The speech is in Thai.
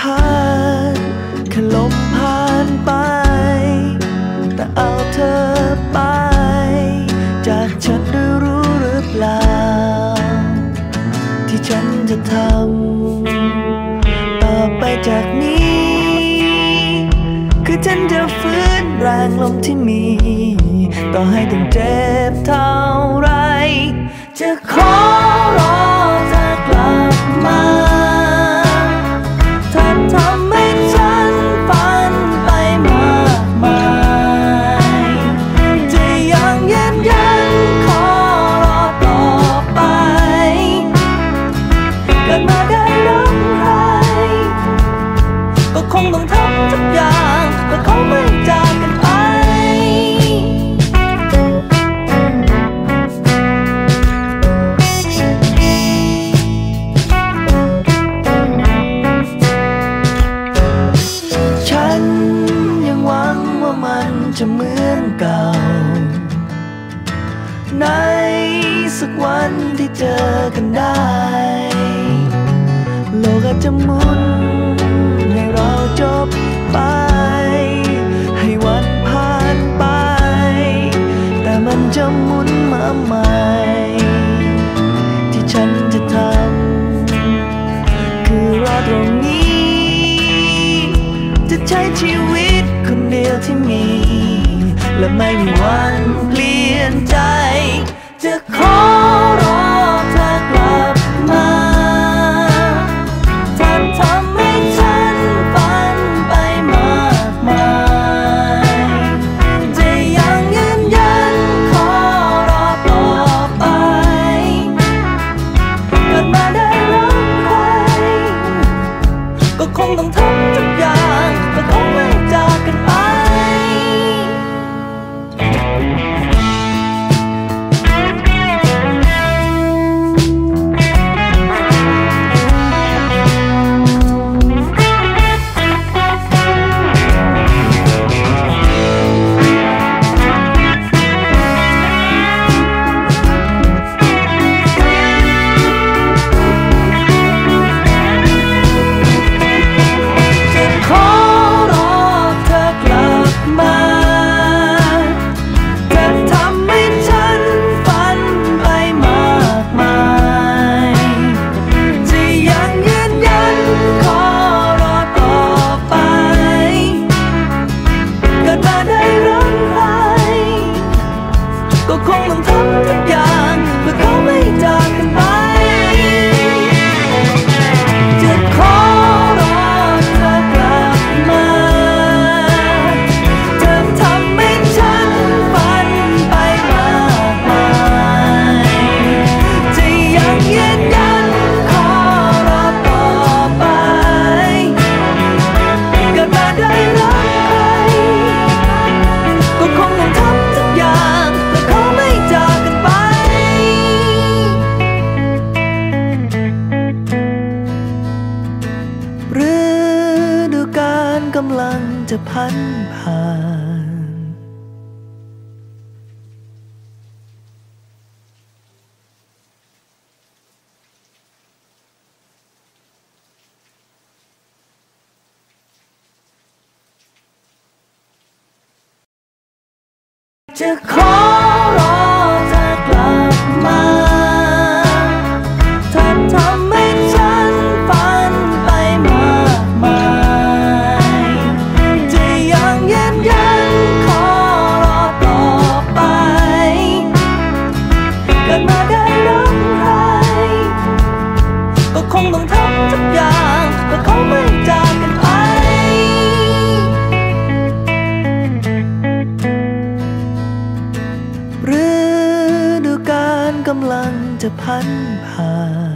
ผ่านแค่ลมผ่านไป แต่เอาเธอไป จากฉันได้รู้หรือเปล่า ที่ฉันจะทำต่อไปจากนี้ คือฉันจะฟื้นแรงลมที่มี ต่อให้ต้องเจ็บเท่าไร จะขอรอเจะเหมืองเก่า ในสักวันที่เจอกันได้ โลกอาจจะหมุน และไม่มีวันเปลี่ยนใจ จะขอรอเธอกลับมาเธอทำให้ฉันฝันไปมากมาย จะยังยืนยันขอรอต่อไปเกิดมาได้รักใครก็คงต้องทำ พันผ่านจะขอ งต้องทำทุกอย่างเพื่อเขาไม่จากกันไป ฤดูการกำลังจะพันผ่าน